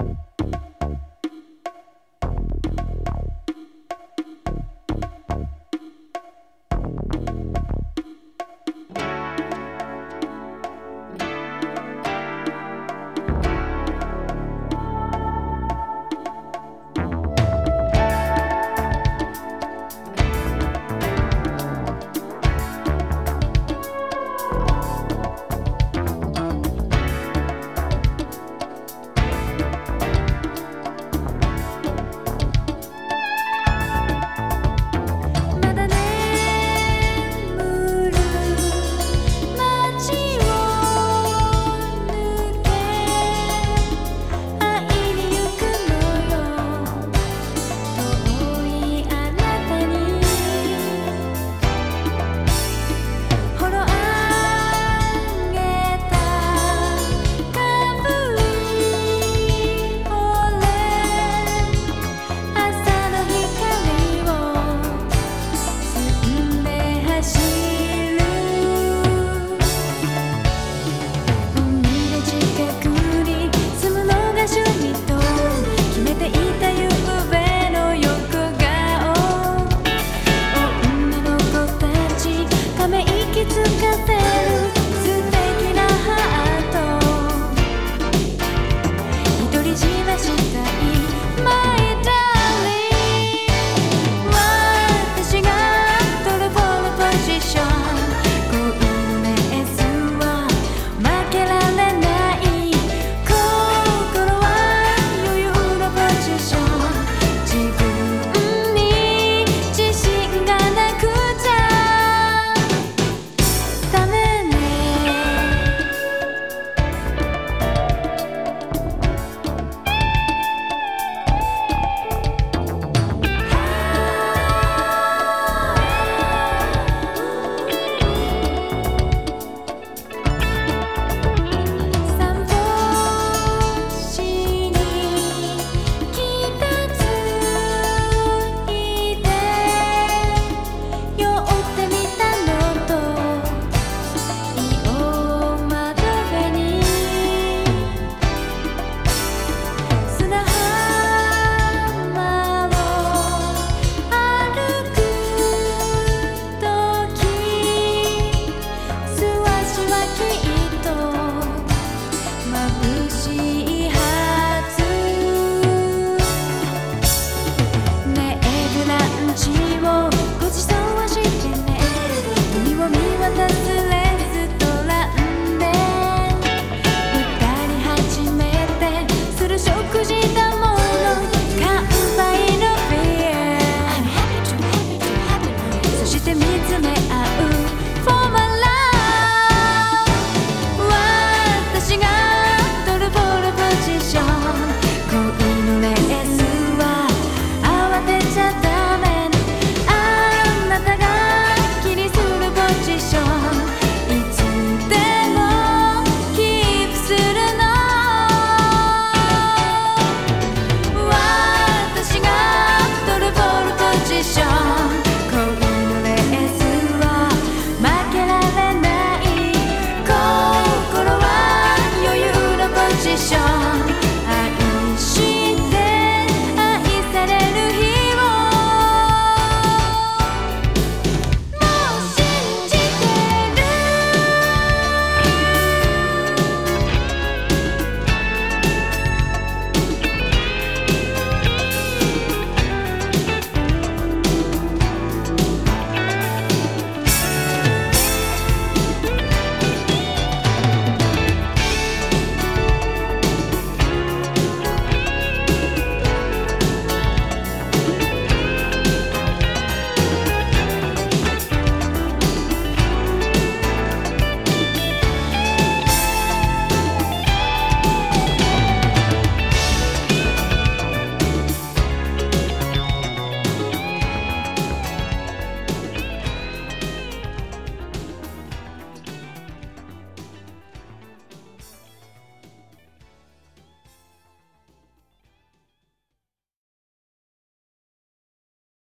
you